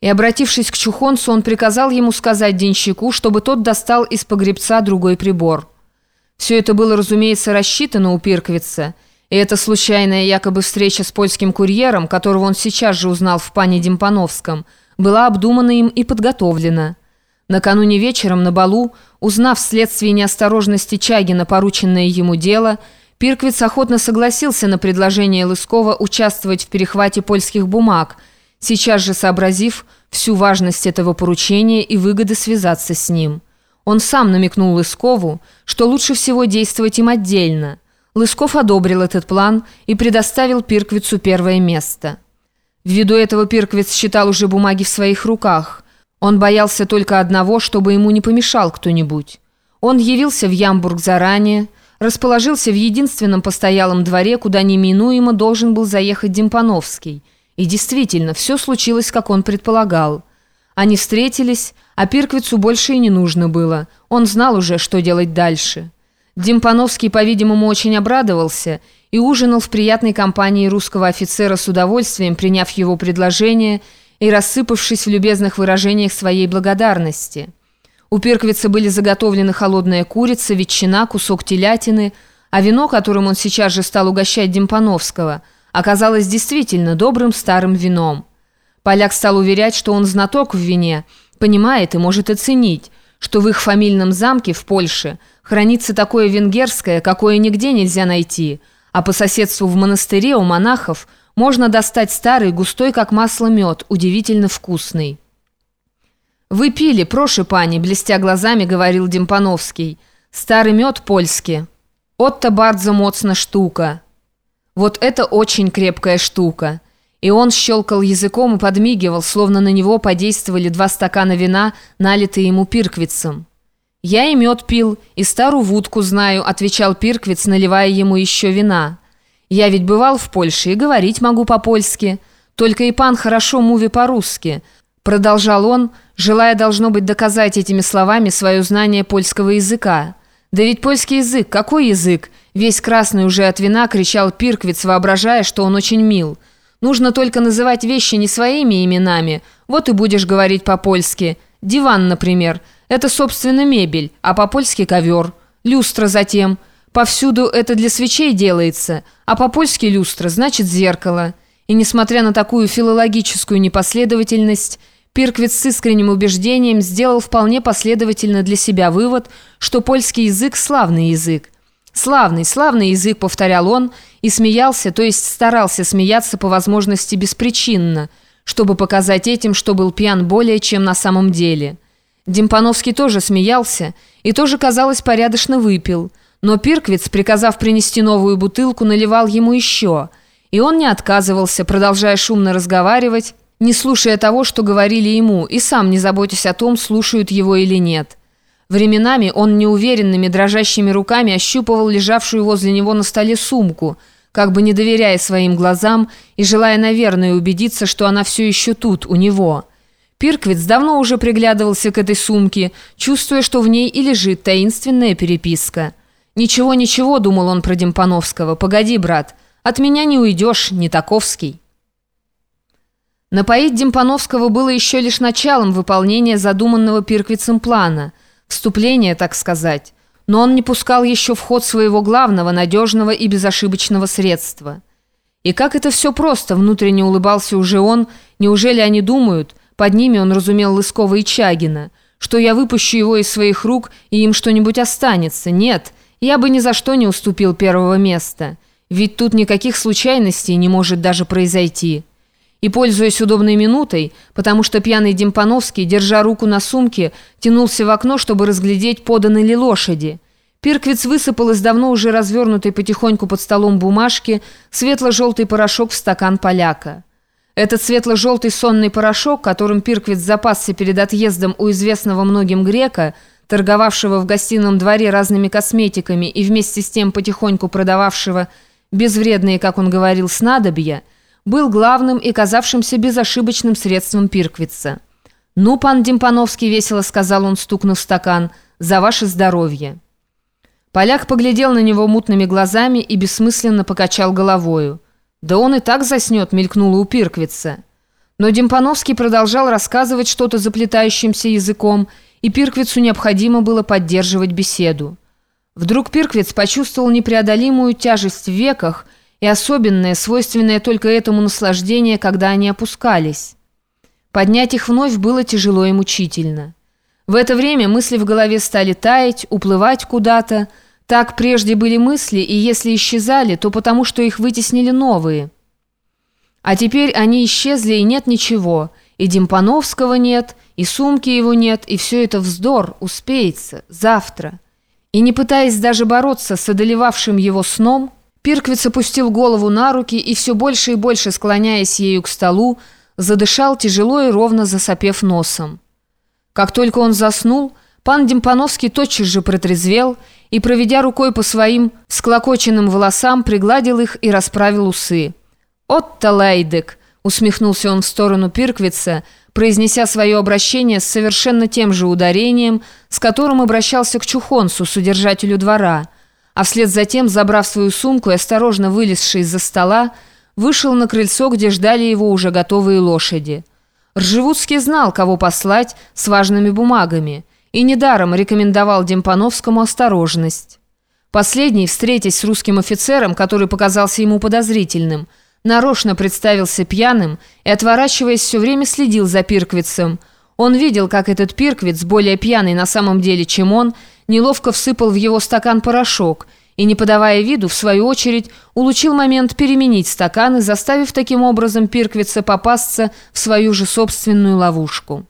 И, обратившись к чухонцу, он приказал ему сказать денщику, чтобы тот достал из погребца другой прибор. Все это было, разумеется, рассчитано у Пирковица, и эта случайная якобы встреча с польским курьером, которого он сейчас же узнал в пане Демпановском, была обдумана им и подготовлена. Накануне вечером на балу, узнав вследствие неосторожности Чагина порученное ему дело, Пирквиц охотно согласился на предложение Лыскова участвовать в перехвате польских бумаг – сейчас же сообразив всю важность этого поручения и выгоды связаться с ним. Он сам намекнул Лыскову, что лучше всего действовать им отдельно. Лысков одобрил этот план и предоставил Пирквицу первое место. Ввиду этого Пирквиц считал уже бумаги в своих руках. Он боялся только одного, чтобы ему не помешал кто-нибудь. Он явился в Ямбург заранее, расположился в единственном постоялом дворе, куда неминуемо должен был заехать Демпановский – и действительно, все случилось, как он предполагал. Они встретились, а Пирквицу больше и не нужно было. Он знал уже, что делать дальше. Димпановский, по-видимому, очень обрадовался и ужинал в приятной компании русского офицера с удовольствием, приняв его предложение и рассыпавшись в любезных выражениях своей благодарности. У Пирквица были заготовлены холодная курица, ветчина, кусок телятины, а вино, которым он сейчас же стал угощать Демпановского – оказалось действительно добрым старым вином. Поляк стал уверять, что он знаток в вине, понимает и может оценить, что в их фамильном замке в Польше хранится такое венгерское, какое нигде нельзя найти, а по соседству в монастыре у монахов можно достать старый, густой, как масло мед, удивительно вкусный. «Вы пили, проши, пани», — блестя глазами говорил Демпановский. «Старый мед польский. Отто бардзо моцна штука». Вот это очень крепкая штука. И он щелкал языком и подмигивал, словно на него подействовали два стакана вина, налитые ему пирквицем. «Я и мед пил, и старую вудку знаю», — отвечал Пирквиц, наливая ему еще вина. «Я ведь бывал в Польше и говорить могу по-польски. Только и пан хорошо муви по-русски», — продолжал он, желая, должно быть, доказать этими словами свое знание польского языка. «Да ведь польский язык, какой язык? Весь красный уже от вина кричал Пирквиц, воображая, что он очень мил. Нужно только называть вещи не своими именами, вот и будешь говорить по-польски. Диван, например, это, собственно, мебель, а по-польски ковер. Люстра затем. Повсюду это для свечей делается, а по-польски люстра значит зеркало. И несмотря на такую филологическую непоследовательность, Пирквиц с искренним убеждением сделал вполне последовательно для себя вывод, что польский язык – славный язык. «Славный, славный язык», – повторял он, и смеялся, то есть старался смеяться по возможности беспричинно, чтобы показать этим, что был пьян более, чем на самом деле. Демпановский тоже смеялся и тоже, казалось, порядочно выпил, но Пирквиц, приказав принести новую бутылку, наливал ему еще, и он не отказывался, продолжая шумно разговаривать, не слушая того, что говорили ему, и сам не заботясь о том, слушают его или нет. Временами он неуверенными, дрожащими руками ощупывал лежавшую возле него на столе сумку, как бы не доверяя своим глазам и желая, наверное, убедиться, что она все еще тут, у него. Пирквиц давно уже приглядывался к этой сумке, чувствуя, что в ней и лежит таинственная переписка. «Ничего, ничего», — думал он про Демпановского, — «погоди, брат, от меня не уйдешь, не таковский». Напоить Демпановского было еще лишь началом выполнения задуманного Пирквицем плана, вступления, так сказать, но он не пускал еще в ход своего главного, надежного и безошибочного средства. И как это все просто, внутренне улыбался уже он, неужели они думают, под ними он разумел Лыскова и Чагина, что я выпущу его из своих рук и им что-нибудь останется? Нет, я бы ни за что не уступил первого места, ведь тут никаких случайностей не может даже произойти». И, пользуясь удобной минутой, потому что пьяный Демпановский, держа руку на сумке, тянулся в окно, чтобы разглядеть, поданы ли лошади. Пирквиц высыпал из давно уже развернутой потихоньку под столом бумажки светло-желтый порошок в стакан поляка. Этот светло-желтый сонный порошок, которым Пирквиц запасся перед отъездом у известного многим грека, торговавшего в гостином дворе разными косметиками и вместе с тем потихоньку продававшего безвредные, как он говорил, снадобья – был главным и казавшимся безошибочным средством Пирквица. «Ну, пан Демпановский, — весело сказал он, стукнув стакан, — за ваше здоровье». Поляк поглядел на него мутными глазами и бессмысленно покачал головою. «Да он и так заснет», — мелькнуло у Пирквица. Но Демпановский продолжал рассказывать что-то заплетающимся языком, и Пирквицу необходимо было поддерживать беседу. Вдруг Пирквиц почувствовал непреодолимую тяжесть в веках и особенное, свойственное только этому наслаждение, когда они опускались. Поднять их вновь было тяжело и мучительно. В это время мысли в голове стали таять, уплывать куда-то. Так прежде были мысли, и если исчезали, то потому, что их вытеснили новые. А теперь они исчезли, и нет ничего. И Демпановского нет, и сумки его нет, и все это вздор, успеется, завтра. И не пытаясь даже бороться с одолевавшим его сном, Пирквиц опустил голову на руки и все больше и больше, склоняясь ею к столу, задышал тяжело и ровно засопев носом. Как только он заснул, пан Демпановский тотчас же протрезвел и, проведя рукой по своим склокоченным волосам, пригладил их и расправил усы. «Отто Лейдек!» — усмехнулся он в сторону Пирквица, произнеся свое обращение с совершенно тем же ударением, с которым обращался к Чухонсу, содержателю двора, а вслед за тем, забрав свою сумку и осторожно вылезший из-за стола, вышел на крыльцо, где ждали его уже готовые лошади. Ржевудский знал, кого послать с важными бумагами, и недаром рекомендовал Демпановскому осторожность. Последний, встретясь с русским офицером, который показался ему подозрительным, нарочно представился пьяным и, отворачиваясь, все время следил за Пирквицем. Он видел, как этот Пирквиц, более пьяный на самом деле, чем он, неловко всыпал в его стакан порошок – и, не подавая виду, в свою очередь, улучил момент переменить стаканы, заставив таким образом Пирквица попасться в свою же собственную ловушку.